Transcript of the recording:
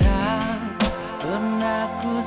Tak pernah ku